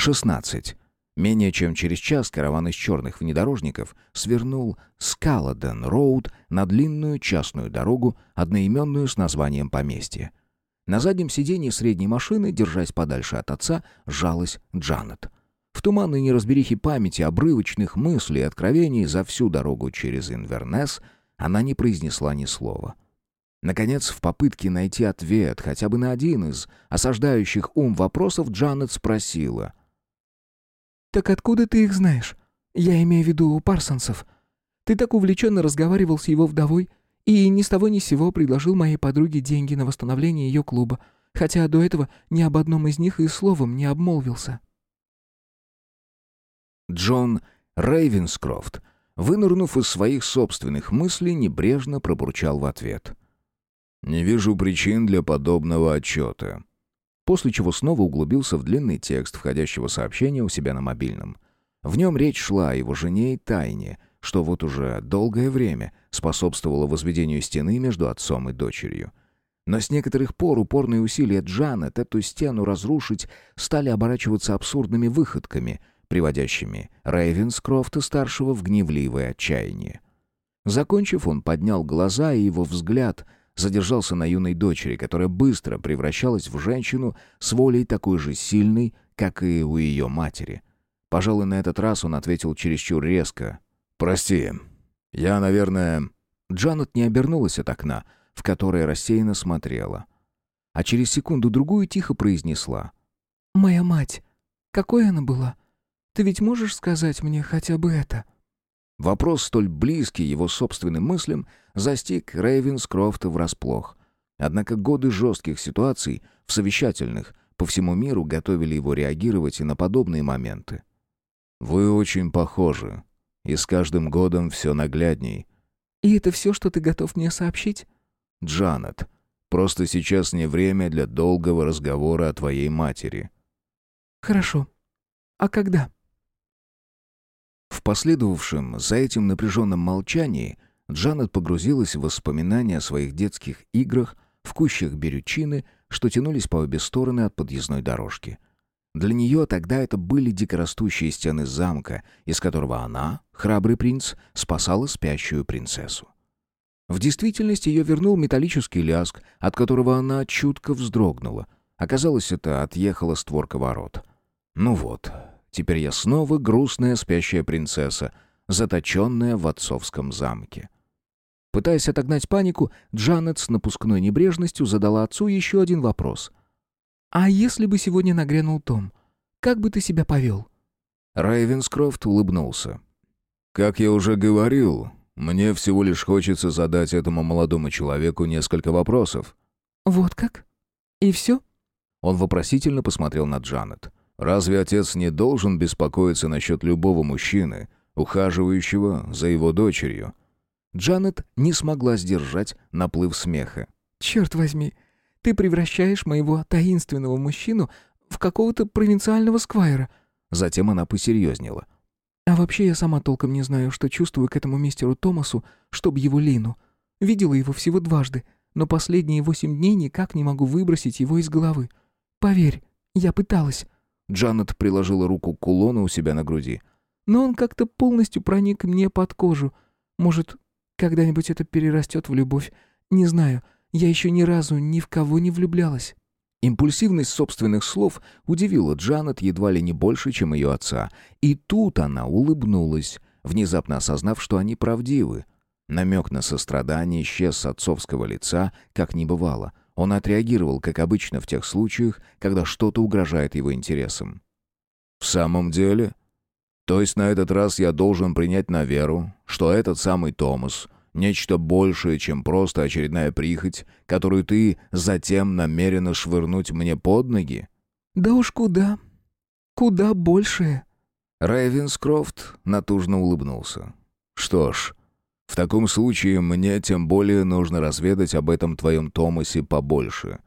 16. Менее чем через час караван из черных внедорожников свернул с Калладен-Роуд на длинную частную дорогу, одноименную с названием поместья. На заднем сиденье средней машины, держась подальше от отца, жалась Джанет. В туманной неразберихе памяти, обрывочных мыслей и откровений за всю дорогу через Инвернес она не произнесла ни слова. Наконец, в попытке найти ответ хотя бы на один из осаждающих ум вопросов, Джанет спросила. «Так откуда ты их знаешь? Я имею в виду у Парсонсов. Ты так увлеченно разговаривал с его вдовой и ни с того ни сего предложил моей подруге деньги на восстановление ее клуба, хотя до этого ни об одном из них и словом не обмолвился». Джон Рейвенскрофт, вынырнув из своих собственных мыслей, небрежно пробурчал в ответ. «Не вижу причин для подобного отчета». После чего снова углубился в длинный текст входящего сообщения у себя на мобильном. В нем речь шла о его жене и тайне, что вот уже долгое время способствовало возведению стены между отцом и дочерью. Но с некоторых пор упорные усилия Джанет эту стену разрушить стали оборачиваться абсурдными выходками, приводящими Рейвенскрофта-старшего в гневливое отчаяние. Закончив, он поднял глаза, и его взгляд задержался на юной дочери, которая быстро превращалась в женщину с волей такой же сильной, как и у ее матери. Пожалуй, на этот раз он ответил чересчур резко. «Прости, я, наверное...» Джанет не обернулась от окна, в которое рассеянно смотрела. А через секунду-другую тихо произнесла. «Моя мать. Какой она была? Ты ведь можешь сказать мне хотя бы это?» Вопрос, столь близкий его собственным мыслям, застиг Рейвенскрофта врасплох. Однако годы жестких ситуаций, в совещательных, по всему миру готовили его реагировать и на подобные моменты. «Вы очень похожи, и с каждым годом все наглядней». «И это все, что ты готов мне сообщить?» «Джанет, просто сейчас не время для долгого разговора о твоей матери». «Хорошо. А когда?» В последовавшем за этим напряженном молчании Джанет погрузилась в воспоминания о своих детских играх в кущах берючины, что тянулись по обе стороны от подъездной дорожки. Для нее тогда это были дикорастущие стены замка, из которого она, храбрый принц, спасала спящую принцессу. В действительности ее вернул металлический ляск, от которого она чутко вздрогнула. Оказалось, это отъехала створка ворот. Ну вот, Теперь я снова грустная спящая принцесса, заточенная в отцовском замке. Пытаясь отогнать панику, Джанет с напускной небрежностью задала отцу еще один вопрос. «А если бы сегодня нагрянул Том, как бы ты себя повел?» Рейвенскрофт улыбнулся. «Как я уже говорил, мне всего лишь хочется задать этому молодому человеку несколько вопросов». «Вот как? И все?» Он вопросительно посмотрел на Джанет. Разве отец не должен беспокоиться насчет любого мужчины, ухаживающего за его дочерью? Джанет не смогла сдержать наплыв смеха. «Черт возьми, ты превращаешь моего таинственного мужчину в какого-то провинциального сквайра». Затем она посерьезнела. «А вообще я сама толком не знаю, что чувствую к этому мистеру Томасу, чтоб его Лину. Видела его всего дважды, но последние восемь дней никак не могу выбросить его из головы. Поверь, я пыталась». Джанет приложила руку к кулону у себя на груди. «Но он как-то полностью проник мне под кожу. Может, когда-нибудь это перерастет в любовь. Не знаю, я еще ни разу ни в кого не влюблялась». Импульсивность собственных слов удивила Джанет едва ли не больше, чем ее отца. И тут она улыбнулась, внезапно осознав, что они правдивы. Намек на сострадание исчез с отцовского лица, как не бывало. Он отреагировал, как обычно в тех случаях, когда что-то угрожает его интересам. «В самом деле? То есть на этот раз я должен принять на веру, что этот самый Томас — нечто большее, чем просто очередная прихоть, которую ты затем намерена швырнуть мне под ноги?» «Да уж куда? Куда большее?» Рейвенскрофт натужно улыбнулся. «Что ж, в таком случае мне тем более нужно разведать об этом твоем Томасе побольше.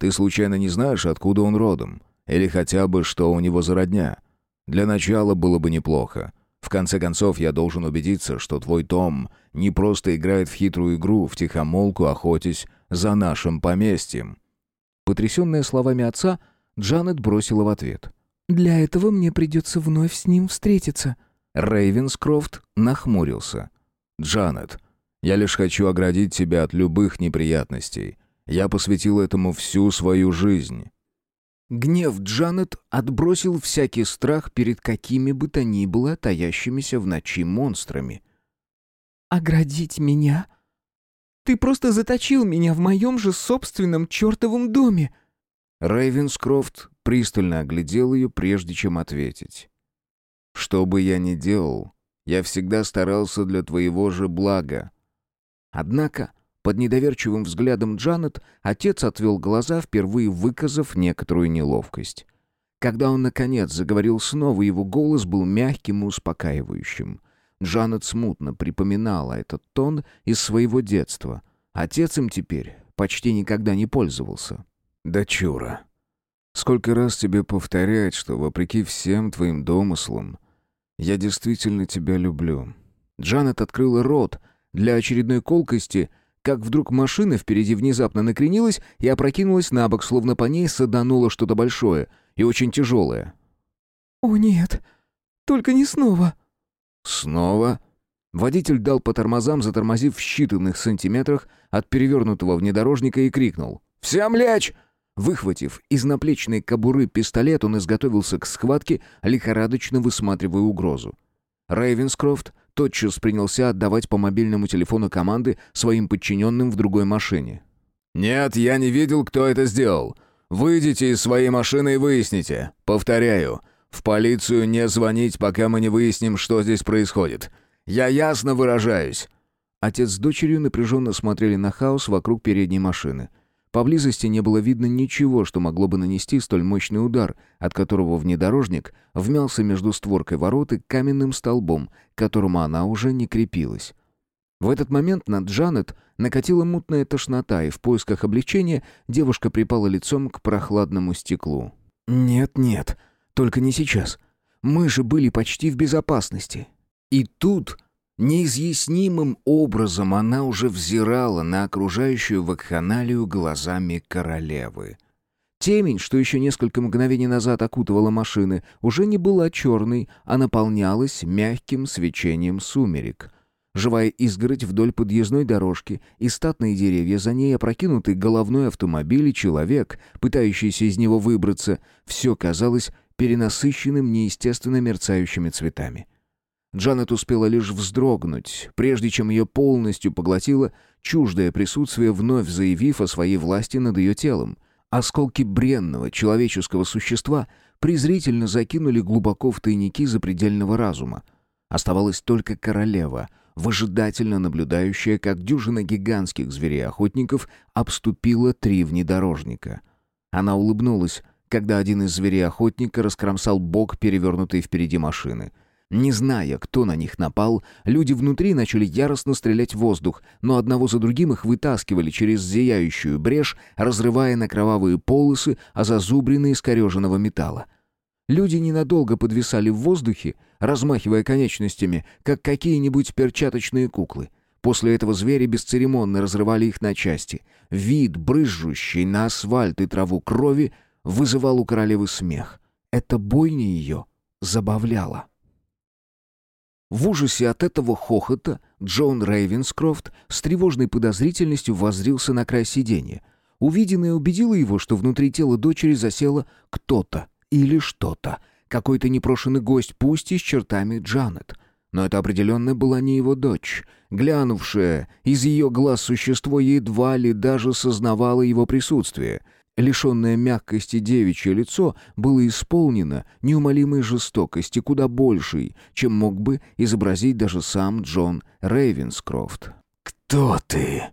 Ты случайно не знаешь, откуда он родом? Или хотя бы, что у него за родня? Для начала было бы неплохо. В конце концов, я должен убедиться, что твой Том не просто играет в хитрую игру, в тихомолку охотясь за нашим поместьем». Потрясенная словами отца, Джанет бросила в ответ. Для этого мне придется вновь с ним встретиться». Рейвенскрофт нахмурился. «Джанет, я лишь хочу оградить тебя от любых неприятностей. Я посвятил этому всю свою жизнь». Гнев Джанет отбросил всякий страх перед какими бы то ни было таящимися в ночи монстрами. «Оградить меня? Ты просто заточил меня в моем же собственном чертовом доме!» Рейвенскрофт пристально оглядел ее, прежде чем ответить. Что бы я ни делал, я всегда старался для твоего же блага. Однако, под недоверчивым взглядом Джанет, отец отвел глаза, впервые выказав некоторую неловкость. Когда он, наконец, заговорил снова, его голос был мягким и успокаивающим. Джанет смутно припоминала этот тон из своего детства. Отец им теперь почти никогда не пользовался. «Дочура, сколько раз тебе повторять, что, вопреки всем твоим домыслам, я действительно тебя люблю». Джанет открыла рот для очередной колкости, как вдруг машина впереди внезапно накренилась и опрокинулась на бок, словно по ней садануло что-то большое и очень тяжелое. «О нет, только не снова». «Снова?» Водитель дал по тормозам, затормозив в считанных сантиметрах от перевернутого внедорожника и крикнул. «Всем лечь!» Выхватив из наплечной кобуры пистолет, он изготовился к схватке, лихорадочно высматривая угрозу. Рейвенскрофт тотчас принялся отдавать по мобильному телефону команды своим подчиненным в другой машине. «Нет, я не видел, кто это сделал. Выйдите из своей машины и выясните. Повторяю, в полицию не звонить, пока мы не выясним, что здесь происходит. Я ясно выражаюсь». Отец с дочерью напряженно смотрели на хаос вокруг передней машины – Поблизости не было видно ничего, что могло бы нанести столь мощный удар, от которого внедорожник вмялся между створкой ворот и каменным столбом, к которому она уже не крепилась. В этот момент на Джанет накатила мутная тошнота, и в поисках облегчения девушка припала лицом к прохладному стеклу. «Нет, нет, только не сейчас. Мы же были почти в безопасности». И тут Неизъяснимым образом она уже взирала на окружающую вакханалию глазами королевы. Темень, что еще несколько мгновений назад окутывала машины, уже не была черной, а наполнялась мягким свечением сумерек. Живая изгородь вдоль подъездной дорожки и статные деревья, за ней опрокинутый головной автомобиль и человек, пытающийся из него выбраться, все казалось перенасыщенным неестественно мерцающими цветами. Джанет успела лишь вздрогнуть, прежде чем ее полностью поглотило чуждое присутствие, вновь заявив о своей власти над ее телом. Осколки бренного человеческого существа презрительно закинули глубоко в тайники запредельного разума. Оставалась только королева, выжидательно наблюдающая, как дюжина гигантских зверей-охотников обступила три внедорожника. Она улыбнулась, когда один из зверей-охотника раскромсал бок, перевернутый впереди машины — не зная, кто на них напал, люди внутри начали яростно стрелять в воздух, но одного за другим их вытаскивали через зияющую брешь, разрывая на кровавые полосы, а зазубрины искореженного металла. Люди ненадолго подвисали в воздухе, размахивая конечностями, как какие-нибудь перчаточные куклы. После этого звери бесцеремонно разрывали их на части. Вид, брызжущий на асфальт и траву крови, вызывал у королевы смех. Эта бойня ее забавляла. В ужасе от этого хохота Джон Рейвенскрофт с тревожной подозрительностью воззрился на край сиденья. Увиденное убедило его, что внутри тела дочери засело кто-то или что-то. Какой-то непрошенный гость, пусть и с чертами Джанет. Но это определенно была не его дочь. Глянувшее из ее глаз существо едва ли даже сознавало его присутствие — Лишенное мягкости девичье лицо было исполнено неумолимой жестокости, куда большей, чем мог бы изобразить даже сам Джон Рейвенскрофт. «Кто ты?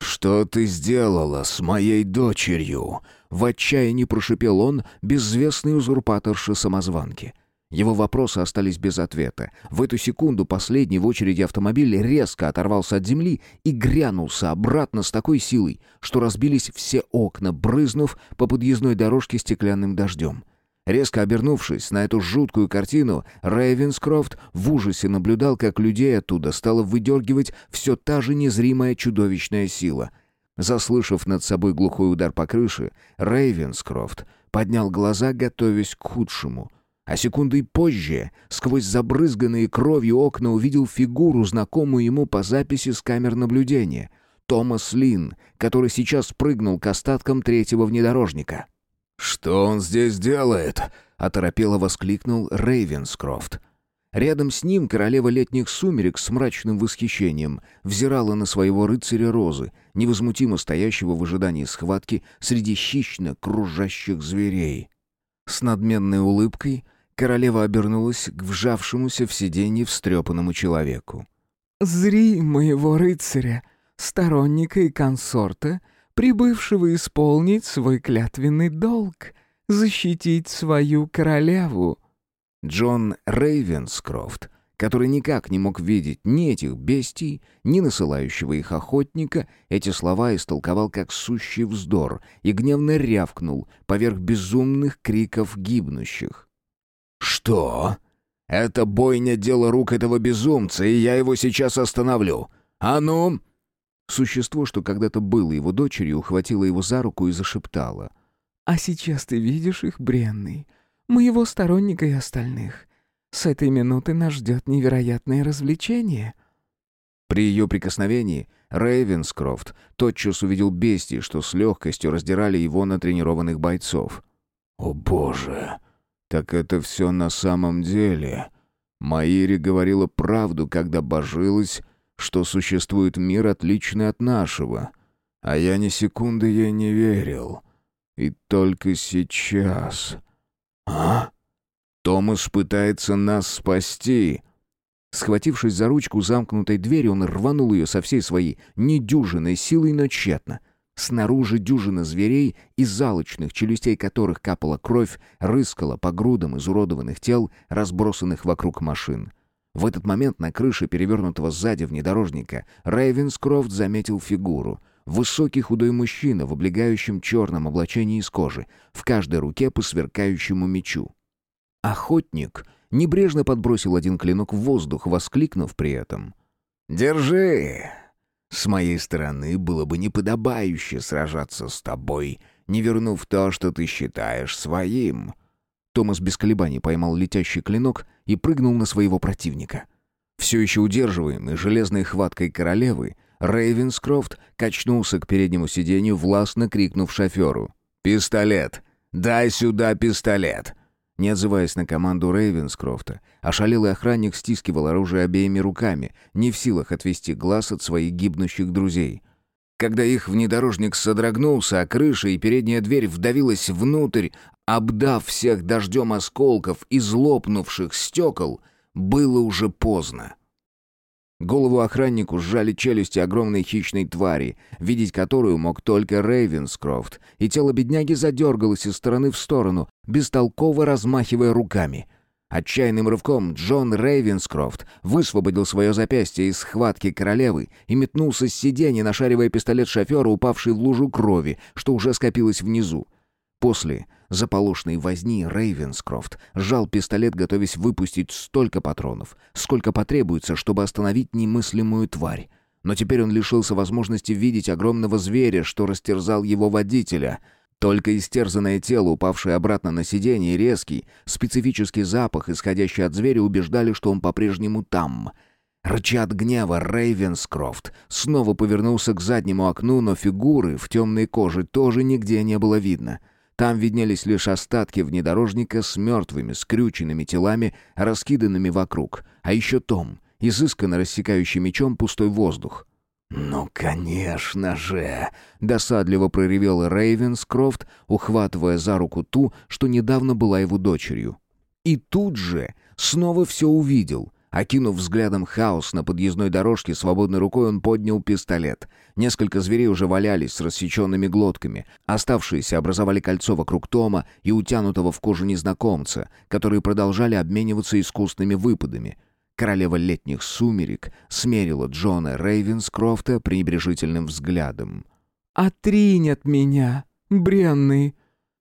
Что ты сделала с моей дочерью?» В отчаянии прошипел он, безвестный узурпаторши самозванки. Его вопросы остались без ответа. В эту секунду последний в очереди автомобиль резко оторвался от земли и грянулся обратно с такой силой, что разбились все окна, брызнув по подъездной дорожке стеклянным дождем. Резко обернувшись на эту жуткую картину, Рейвенскрофт в ужасе наблюдал, как людей оттуда стала выдергивать все та же незримая чудовищная сила. Заслышав над собой глухой удар по крыше, Рейвенскрофт поднял глаза, готовясь к худшему. А секундой позже, сквозь забрызганные кровью окна, увидел фигуру, знакомую ему по записи с камер наблюдения. Томас Лин, который сейчас прыгнул к остаткам третьего внедорожника. «Что он здесь делает?» — оторопело воскликнул Рейвенскрофт. Рядом с ним королева летних сумерек с мрачным восхищением взирала на своего рыцаря Розы, невозмутимо стоящего в ожидании схватки среди хищно кружащих зверей. С надменной улыбкой королева обернулась к вжавшемуся в сиденье встрепанному человеку. «Зри моего рыцаря, сторонника и консорта, прибывшего исполнить свой клятвенный долг, защитить свою королеву», Джон Рейвенскрофт, который никак не мог видеть ни этих бестий, ни насылающего их охотника, эти слова истолковал как сущий вздор и гневно рявкнул поверх безумных криков гибнущих. «Что? Это бойня дело рук этого безумца, и я его сейчас остановлю. А ну!» Существо, что когда-то было его дочерью, ухватило его за руку и зашептало. «А сейчас ты видишь их, бренный? моего сторонника и остальных. С этой минуты нас ждет невероятное развлечение». При ее прикосновении Рейвенскрофт тотчас увидел бестии, что с легкостью раздирали его на тренированных бойцов. «О боже! Так это все на самом деле!» Маири говорила правду, когда божилась, что существует мир, отличный от нашего. А я ни секунды ей не верил. И только сейчас... «А? Томас пытается нас спасти!» Схватившись за ручку замкнутой двери, он рванул ее со всей своей недюжиной силой, но тщетно. Снаружи дюжина зверей, из залочных челюстей которых капала кровь, рыскала по грудам изуродованных тел, разбросанных вокруг машин. В этот момент на крыше перевернутого сзади внедорожника Рейвенскрофт заметил фигуру — Высокий худой мужчина в облегающем черном облачении из кожи, в каждой руке по сверкающему мечу. Охотник небрежно подбросил один клинок в воздух, воскликнув при этом. «Держи! С моей стороны было бы неподобающе сражаться с тобой, не вернув то, что ты считаешь своим». Томас без колебаний поймал летящий клинок и прыгнул на своего противника. Все еще удерживаемый железной хваткой королевы, Рейвенскрофт качнулся к переднему сиденью, властно крикнув шоферу. «Пистолет! Дай сюда пистолет!» Не отзываясь на команду Рейвенскрофта, ошалелый охранник стискивал оружие обеими руками, не в силах отвести глаз от своих гибнущих друзей. Когда их внедорожник содрогнулся, а крыша и передняя дверь вдавилась внутрь, обдав всех дождем осколков и злопнувших стекол, было уже поздно. Голову охраннику сжали челюсти огромной хищной твари, видеть которую мог только Рейвенскрофт, и тело бедняги задергалось из стороны в сторону, бестолково размахивая руками. Отчаянным рывком Джон Рейвенскрофт высвободил свое запястье из схватки королевы и метнулся с сиденья, нашаривая пистолет шофера, упавший в лужу крови, что уже скопилось внизу. После заполошной возни Рейвенскрофт сжал пистолет, готовясь выпустить столько патронов, сколько потребуется, чтобы остановить немыслимую тварь. Но теперь он лишился возможности видеть огромного зверя, что растерзал его водителя. Только истерзанное тело, упавшее обратно на сиденье, резкий, специфический запах, исходящий от зверя, убеждали, что он по-прежнему там — Рыча от гнева, Рейвенскрофт снова повернулся к заднему окну, но фигуры в темной коже тоже нигде не было видно. Там виднелись лишь остатки внедорожника с мертвыми, скрюченными телами, раскиданными вокруг. А еще Том, изысканно рассекающий мечом пустой воздух. «Ну, конечно же!» — досадливо проревел Рейвенскрофт, ухватывая за руку ту, что недавно была его дочерью. И тут же снова все увидел. Окинув взглядом хаос на подъездной дорожке, свободной рукой он поднял пистолет. Несколько зверей уже валялись с рассеченными глотками. Оставшиеся образовали кольцо вокруг Тома и утянутого в кожу незнакомца, которые продолжали обмениваться искусными выпадами. Королева летних сумерек смерила Джона Рейвенскрофта пренебрежительным взглядом. «Отринь от меня, бренный!»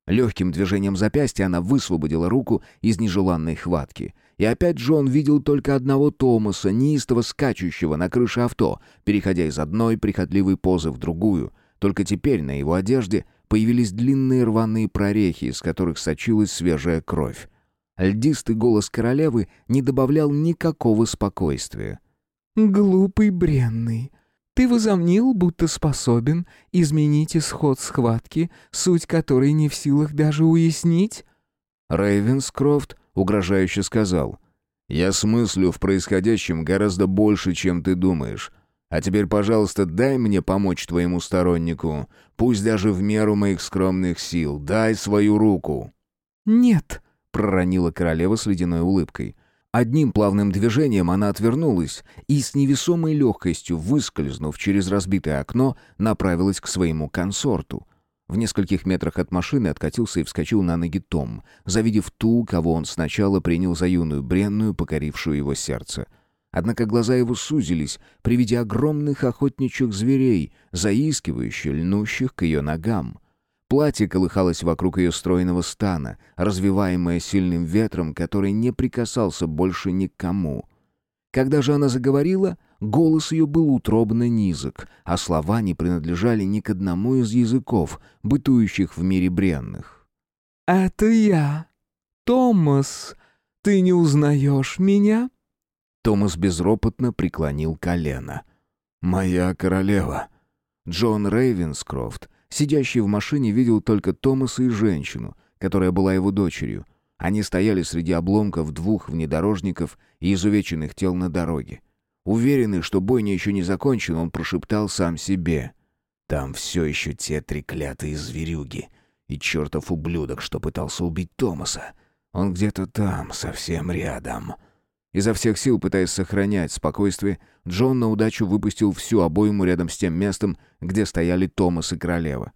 Легким движением запястья она высвободила руку из нежеланной хватки. И опять Джон видел только одного Томаса, неистово скачущего на крыше авто, переходя из одной прихотливой позы в другую. Только теперь на его одежде появились длинные рваные прорехи, из которых сочилась свежая кровь. Льдистый голос королевы не добавлял никакого спокойствия. «Глупый бренный, ты возомнил, будто способен изменить исход схватки, суть которой не в силах даже уяснить?» Рейвенскрофт угрожающе сказал. «Я смыслю в происходящем гораздо больше, чем ты думаешь. А теперь, пожалуйста, дай мне помочь твоему стороннику, пусть даже в меру моих скромных сил. Дай свою руку». «Нет», — проронила королева с ледяной улыбкой. Одним плавным движением она отвернулась и с невесомой легкостью, выскользнув через разбитое окно, направилась к своему консорту. В нескольких метрах от машины откатился и вскочил на ноги Том, завидев ту, кого он сначала принял за юную бренную, покорившую его сердце. Однако глаза его сузились при виде огромных охотничьих зверей, заискивающих, льнущих к ее ногам. Платье колыхалось вокруг ее стройного стана, развиваемое сильным ветром, который не прикасался больше ни к кому. Когда же она заговорила, голос ее был утробно низок, а слова не принадлежали ни к одному из языков, бытующих в мире бренных. «Это я, Томас. Ты не узнаешь меня?» Томас безропотно преклонил колено. «Моя королева». Джон Рейвенскрофт Сидящий в машине видел только Томаса и женщину, которая была его дочерью. Они стояли среди обломков двух внедорожников и изувеченных тел на дороге. Уверенный, что бойня еще не закончена, он прошептал сам себе. «Там все еще те треклятые зверюги и чертов ублюдок, что пытался убить Томаса. Он где-то там, совсем рядом». Изо всех сил, пытаясь сохранять спокойствие, Джон на удачу выпустил всю обойму рядом с тем местом, где стояли Томас и Королева.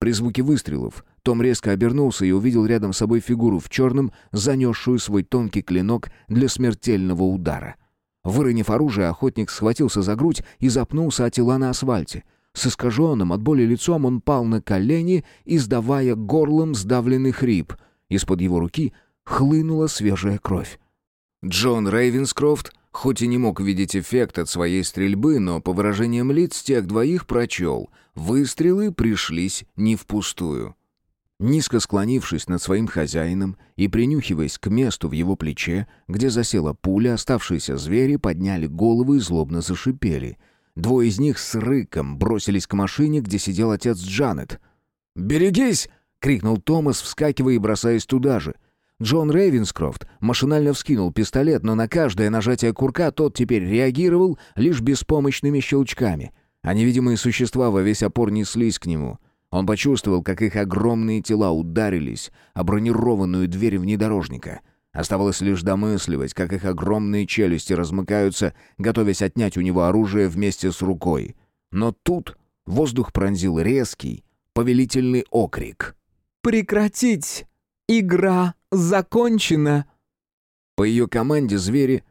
При звуке выстрелов Том резко обернулся и увидел рядом с собой фигуру в черном, занесшую свой тонкий клинок для смертельного удара. Выронив оружие, охотник схватился за грудь и запнулся от тела на асфальте. С искаженным от боли лицом он пал на колени, издавая горлом сдавленный хрип. Из-под его руки хлынула свежая кровь. Джон Рейвенскрофт, хоть и не мог видеть эффект от своей стрельбы, но по выражениям лиц тех двоих прочел, выстрелы пришлись не впустую. Низко склонившись над своим хозяином и принюхиваясь к месту в его плече, где засела пуля, оставшиеся звери подняли головы и злобно зашипели. Двое из них с рыком бросились к машине, где сидел отец Джанет. «Берегись!» — крикнул Томас, вскакивая и бросаясь туда же — Джон Рейвенскрофт машинально вскинул пистолет, но на каждое нажатие курка тот теперь реагировал лишь беспомощными щелчками, а невидимые существа во весь опор неслись к нему. Он почувствовал, как их огромные тела ударились о бронированную дверь внедорожника. Оставалось лишь домысливать, как их огромные челюсти размыкаются, готовясь отнять у него оружие вместе с рукой. Но тут воздух пронзил резкий, повелительный окрик. «Прекратить! Игра закончена!» По ее команде звери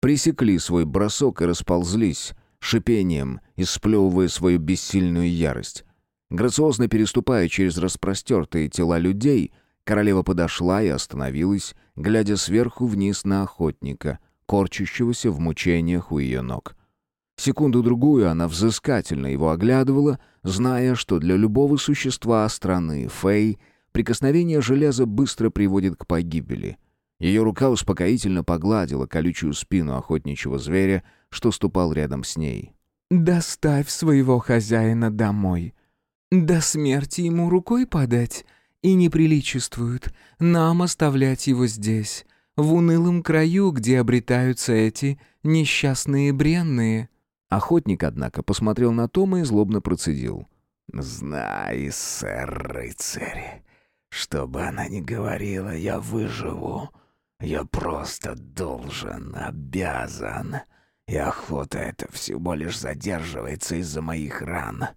пресекли свой бросок и расползлись, шипением и сплевывая свою бессильную ярость. Грациозно переступая через распростертые тела людей, королева подошла и остановилась, глядя сверху вниз на охотника, корчащегося в мучениях у ее ног. Секунду-другую она взыскательно его оглядывала, зная, что для любого существа страны Фей Прикосновение железа быстро приводит к погибели. Ее рука успокоительно погладила колючую спину охотничьего зверя, что ступал рядом с ней. «Доставь своего хозяина домой. До смерти ему рукой подать, и не приличествует нам оставлять его здесь, в унылом краю, где обретаются эти несчастные бренные». Охотник, однако, посмотрел на Тома и злобно процедил. «Знай, сэр-рыцарь, что бы она ни говорила, я выживу. Я просто должен, обязан. И охота эта всего лишь задерживается из-за моих ран,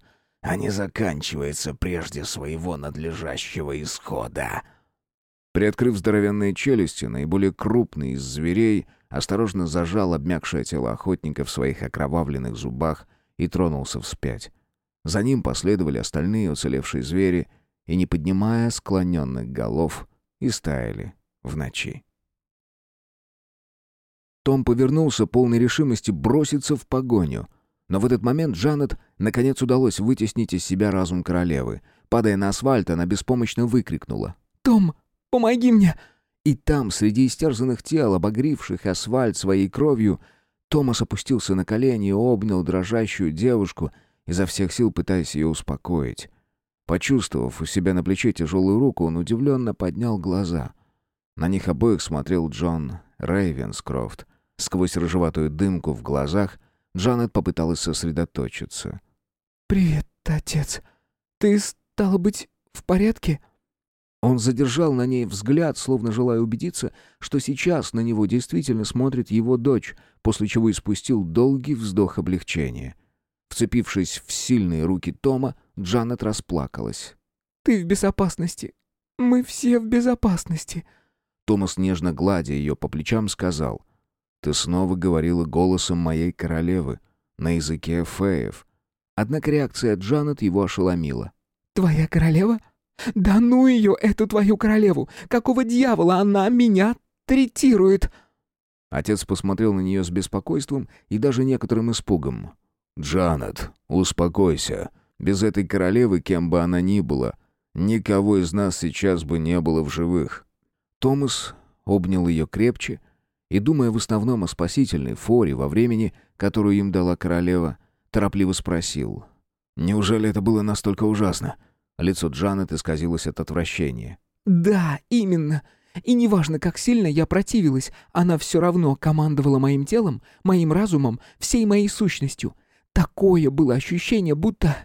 а не заканчивается прежде своего надлежащего исхода». Приоткрыв здоровенные челюсти, наиболее крупный из зверей осторожно зажал обмякшее тело охотника в своих окровавленных зубах и тронулся вспять. За ним последовали остальные уцелевшие звери — и, не поднимая склоненных голов, истаяли в ночи. Том повернулся, полной решимости броситься в погоню. Но в этот момент Джанет наконец удалось вытеснить из себя разум королевы. Падая на асфальт, она беспомощно выкрикнула. «Том, помоги мне!» И там, среди истерзанных тел, обогривших асфальт своей кровью, Томас опустился на колени и обнял дрожащую девушку, изо всех сил пытаясь ее успокоить. Почувствовав у себя на плече тяжелую руку, он удивленно поднял глаза. На них обоих смотрел Джон Рейвенскрофт. Сквозь рыжеватую дымку в глазах Джанет попыталась сосредоточиться. «Привет, отец. Ты, стало быть, в порядке?» Он задержал на ней взгляд, словно желая убедиться, что сейчас на него действительно смотрит его дочь, после чего испустил долгий вздох облегчения. Вцепившись в сильные руки Тома, Джанет расплакалась. «Ты в безопасности. Мы все в безопасности». Томас, нежно гладя ее по плечам, сказал, «Ты снова говорила голосом моей королевы, на языке феев». Однако реакция Джанет его ошеломила. «Твоя королева? Да ну ее, эту твою королеву! Какого дьявола она меня третирует?» Отец посмотрел на нее с беспокойством и даже некоторым испугом. «Джанет, успокойся. Без этой королевы, кем бы она ни была, никого из нас сейчас бы не было в живых». Томас обнял ее крепче и, думая в основном о спасительной форе во времени, которую им дала королева, торопливо спросил. «Неужели это было настолько ужасно?» Лицо Джанет исказилось от отвращения. «Да, именно. И неважно, как сильно я противилась, она все равно командовала моим телом, моим разумом, всей моей сущностью. Такое было ощущение, будто...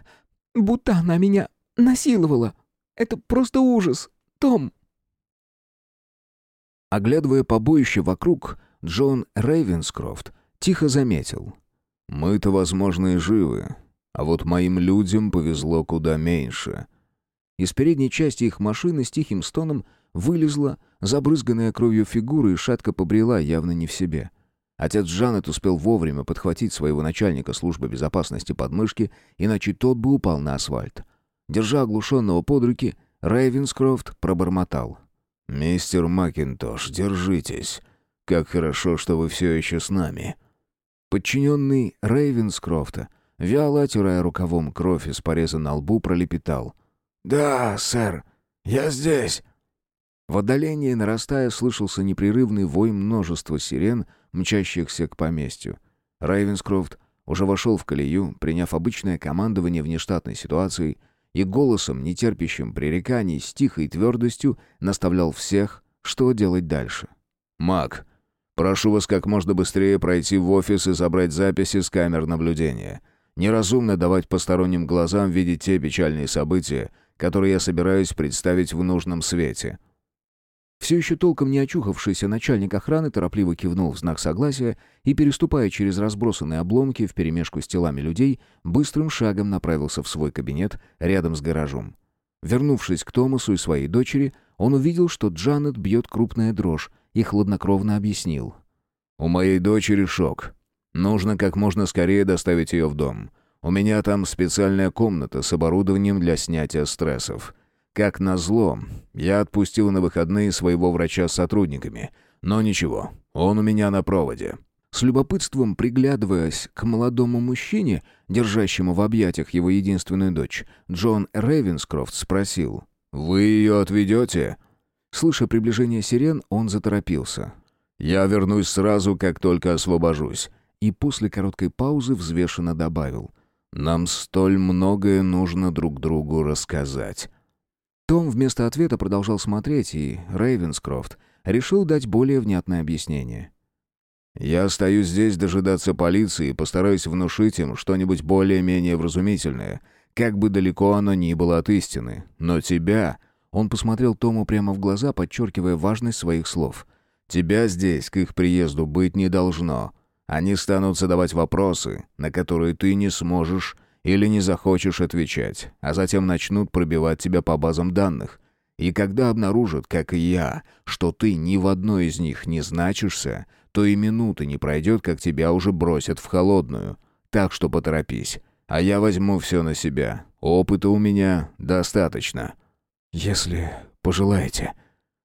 будто она меня насиловала. Это просто ужас. Том!» Оглядывая побоище вокруг, Джон Рейвенскрофт тихо заметил. «Мы-то, возможно, и живы, а вот моим людям повезло куда меньше». Из передней части их машины с тихим стоном вылезла забрызганная кровью фигура и шатко побрела, явно не в себе. Отец Джанет успел вовремя подхватить своего начальника службы безопасности под мышки, иначе тот бы упал на асфальт. Держа оглушенного под руки, Рейвенскрофт пробормотал. «Мистер Макинтош, держитесь. Как хорошо, что вы все еще с нами». Подчиненный Рейвенскрофта, вяло отирая рукавом кровь из пореза на лбу, пролепетал. «Да, сэр, я здесь». В отдалении, нарастая, слышался непрерывный вой множества сирен, мчащихся к поместью. Рейвенскрофт уже вошел в колею, приняв обычное командование внештатной ситуации, и голосом, нетерпящим пререканий, с тихой твердостью наставлял всех, что делать дальше. «Мак, прошу вас как можно быстрее пройти в офис и забрать записи с камер наблюдения. Неразумно давать посторонним глазам видеть те печальные события, которые я собираюсь представить в нужном свете». Все еще толком не очухавшийся начальник охраны торопливо кивнул в знак согласия и, переступая через разбросанные обломки вперемешку с телами людей, быстрым шагом направился в свой кабинет рядом с гаражом. Вернувшись к Томасу и своей дочери, он увидел, что Джанет бьет крупная дрожь, и хладнокровно объяснил. «У моей дочери шок. Нужно как можно скорее доставить ее в дом. У меня там специальная комната с оборудованием для снятия стрессов. Как назло, я отпустил на выходные своего врача с сотрудниками. Но ничего, он у меня на проводе». С любопытством приглядываясь к молодому мужчине, держащему в объятиях его единственную дочь, Джон Рейвенскрофт спросил, «Вы ее отведете?» Слыша приближение сирен, он заторопился. «Я вернусь сразу, как только освобожусь». И после короткой паузы взвешенно добавил. «Нам столь многое нужно друг другу рассказать». Том вместо ответа продолжал смотреть, и Рейвенскрофт решил дать более внятное объяснение. «Я остаюсь здесь дожидаться полиции и постараюсь внушить им что-нибудь более-менее вразумительное, как бы далеко оно ни было от истины. Но тебя...» Он посмотрел Тому прямо в глаза, подчеркивая важность своих слов. «Тебя здесь к их приезду быть не должно. Они станут задавать вопросы, на которые ты не сможешь или не захочешь отвечать, а затем начнут пробивать тебя по базам данных. И когда обнаружат, как и я, что ты ни в одной из них не значишься, то и минуты не пройдет, как тебя уже бросят в холодную. Так что поторопись. А я возьму все на себя. Опыта у меня достаточно. Если пожелаете.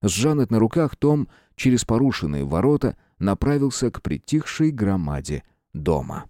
С Жанет на руках Том через порушенные ворота направился к притихшей громаде дома.